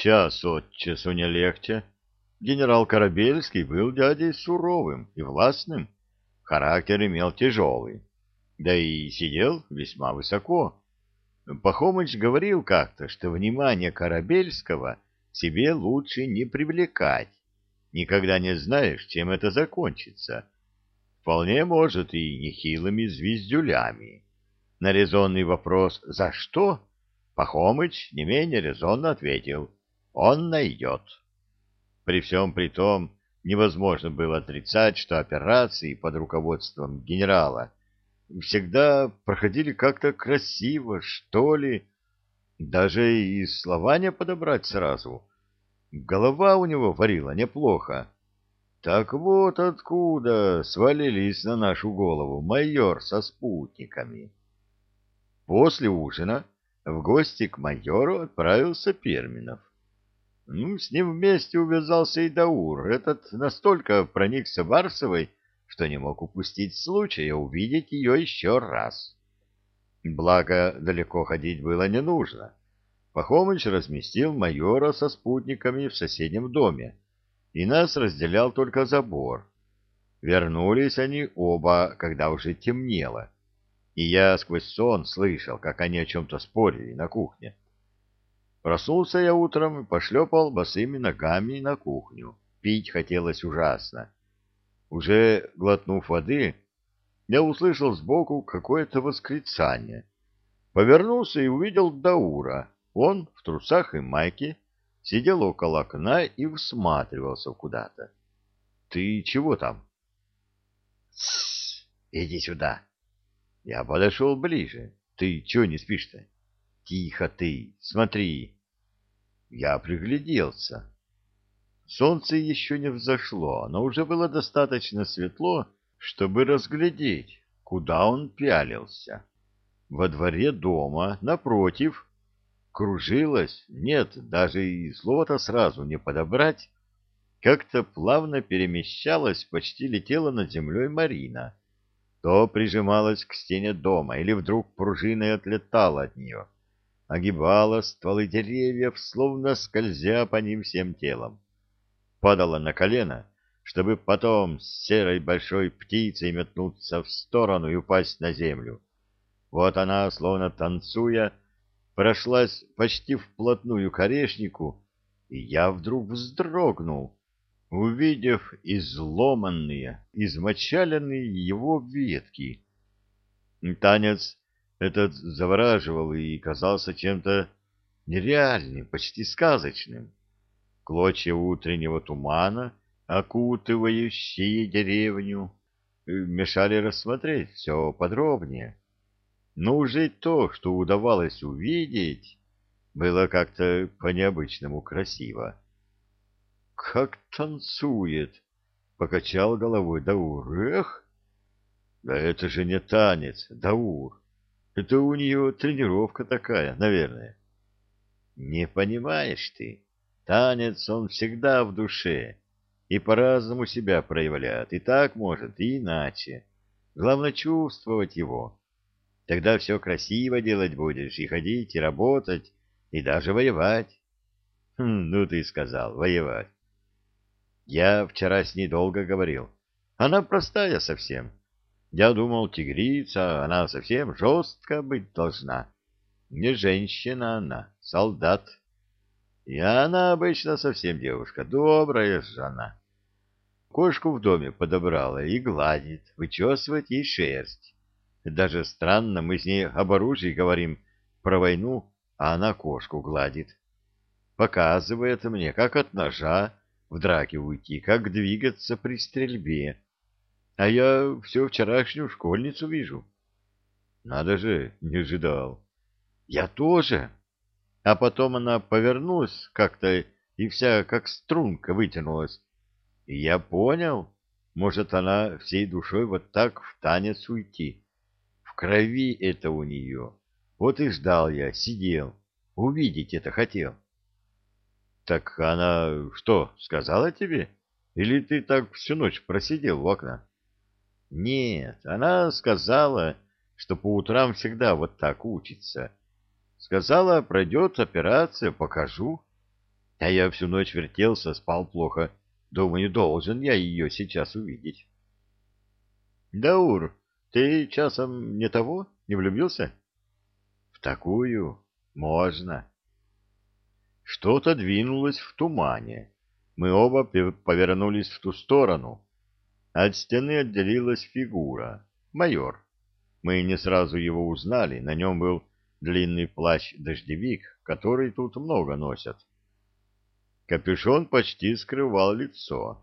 Час от часу не легче. Генерал Корабельский был дядей суровым и властным, характер имел тяжелый, да и сидел весьма высоко. Пахомыч говорил как-то, что внимание Корабельского себе лучше не привлекать, никогда не знаешь, чем это закончится. Вполне может и нехилыми звездюлями. На резонный вопрос «За что?» Пахомыч не менее резонно ответил «Он найдет». При всем при том невозможно было отрицать, что операции под руководством генерала всегда проходили как-то красиво, что ли, даже и слова не подобрать сразу. Голова у него варила неплохо. Так вот откуда свалились на нашу голову майор со спутниками. После ужина в гости к майору отправился Перминов. Ну, с ним вместе увязался и Даур. Этот настолько проникся Барсовой, что не мог упустить случая увидеть ее еще раз. Благо, далеко ходить было не нужно. Пахомыч разместил майора со спутниками в соседнем доме, и нас разделял только забор. Вернулись они оба, когда уже темнело, и я сквозь сон слышал, как они о чем-то спорили на кухне. Проснулся я утром и пошлепал босыми ногами на кухню. Пить хотелось ужасно. Уже глотнув воды, я услышал сбоку какое-то восклицание. Повернулся и увидел Даура. Он в трусах и майке сидел около окна и всматривался куда-то. — Ты чего там? — Тссс, иди сюда. Я подошел ближе. — Ты чего не спишь-то? — Тихо ты, смотри. Я пригляделся. Солнце еще не взошло, но уже было достаточно светло, чтобы разглядеть, куда он пялился. Во дворе дома, напротив, кружилась, нет, даже и слова-то сразу не подобрать, как-то плавно перемещалась, почти летела над землей Марина. То прижималась к стене дома, или вдруг пружиной отлетала от нее огибала стволы деревьев, словно скользя по ним всем телом. Падала на колено, чтобы потом с серой большой птицей метнуться в сторону и упасть на землю. Вот она, словно танцуя, прошлась почти вплотную к орешнику, и я вдруг вздрогнул, увидев изломанные, измочаленные его ветки. Танец этот завораживал и казался чем-то нереальным, почти сказочным. Клочья утреннего тумана, окутывающие деревню, э, мешали рассмотреть все подробнее. Но уже то, что удавалось увидеть, было как-то по-необычному красиво. «Как танцует!» — покачал головой Даур. «Эх! Да это же не танец, Даур!» Это у нее тренировка такая, наверное. Не понимаешь ты, танец он всегда в душе и по-разному себя проявляет, и так может, и иначе. Главное чувствовать его. Тогда все красиво делать будешь, и ходить, и работать, и даже воевать. Хм, ну ты сказал, воевать. Я вчера с ней долго говорил. Она простая совсем. Я думал, тигрица, она совсем жестко быть должна. Не женщина она, солдат. И она обычно совсем девушка, добрая жена. Кошку в доме подобрала и гладит, вычесывает ей шерсть. Даже странно, мы с ней об оружии говорим про войну, а она кошку гладит. Показывает мне, как от ножа в драке уйти, как двигаться при стрельбе а я все вчерашнюю школьницу вижу. Надо же, не ожидал. Я тоже. А потом она повернулась как-то и вся как струнка вытянулась. И я понял, может, она всей душой вот так в танец уйти. В крови это у нее. Вот и ждал я, сидел. Увидеть это хотел. Так она что, сказала тебе? Или ты так всю ночь просидел в окна? Нет, она сказала, что по утрам всегда вот так учится. Сказала, пройдет операция, покажу. А я всю ночь вертелся, спал плохо. Думаю, должен я ее сейчас увидеть. Даур, ты часом не того, не влюбился? В такую можно. Что-то двинулось в тумане. Мы оба повернулись в ту сторону. От стены отделилась фигура. Майор. Мы не сразу его узнали. На нем был длинный плащ-дождевик, который тут много носят. Капюшон почти скрывал лицо.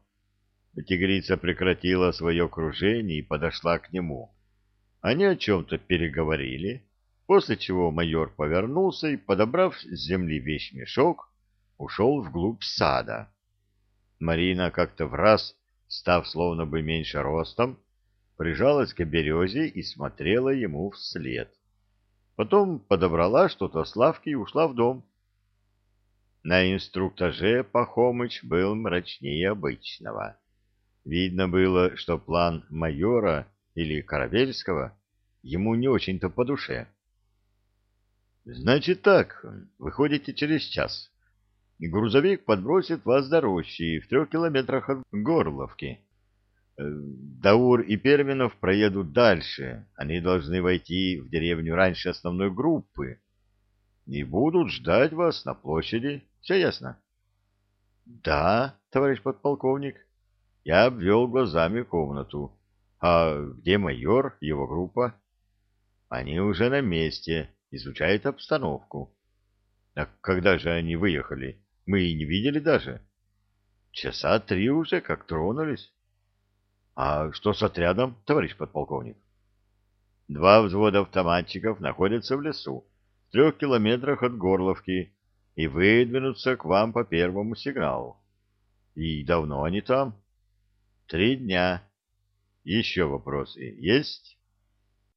Тигрица прекратила свое кружение и подошла к нему. Они о чем-то переговорили, после чего майор повернулся и, подобрав с земли вещмешок, ушел вглубь сада. Марина как-то в раз, став словно бы меньше ростом, прижалась к березе и смотрела ему вслед. Потом подобрала что-то с лавки и ушла в дом. На инструктаже Пахомыч был мрачнее обычного. Видно было, что план майора или Каравельского ему не очень-то по душе. «Значит так, выходите через час. Грузовик подбросит вас до рощи в трех километрах от Горловки. Э, Даур и Перминов проедут дальше. Они должны войти в деревню раньше основной группы и будут ждать вас на площади. Все ясно? — Да, товарищ подполковник. Я обвел глазами комнату. А где майор, его группа? Они уже на месте, изучают обстановку. А когда же они выехали? Мы и не видели даже. Часа три уже как тронулись. А что с отрядом, товарищ подполковник? Два взвода автоматчиков находятся в лесу, в трех километрах от Горловки, и выдвинутся к вам по первому сигналу. И давно они там? Три дня. Еще вопросы есть?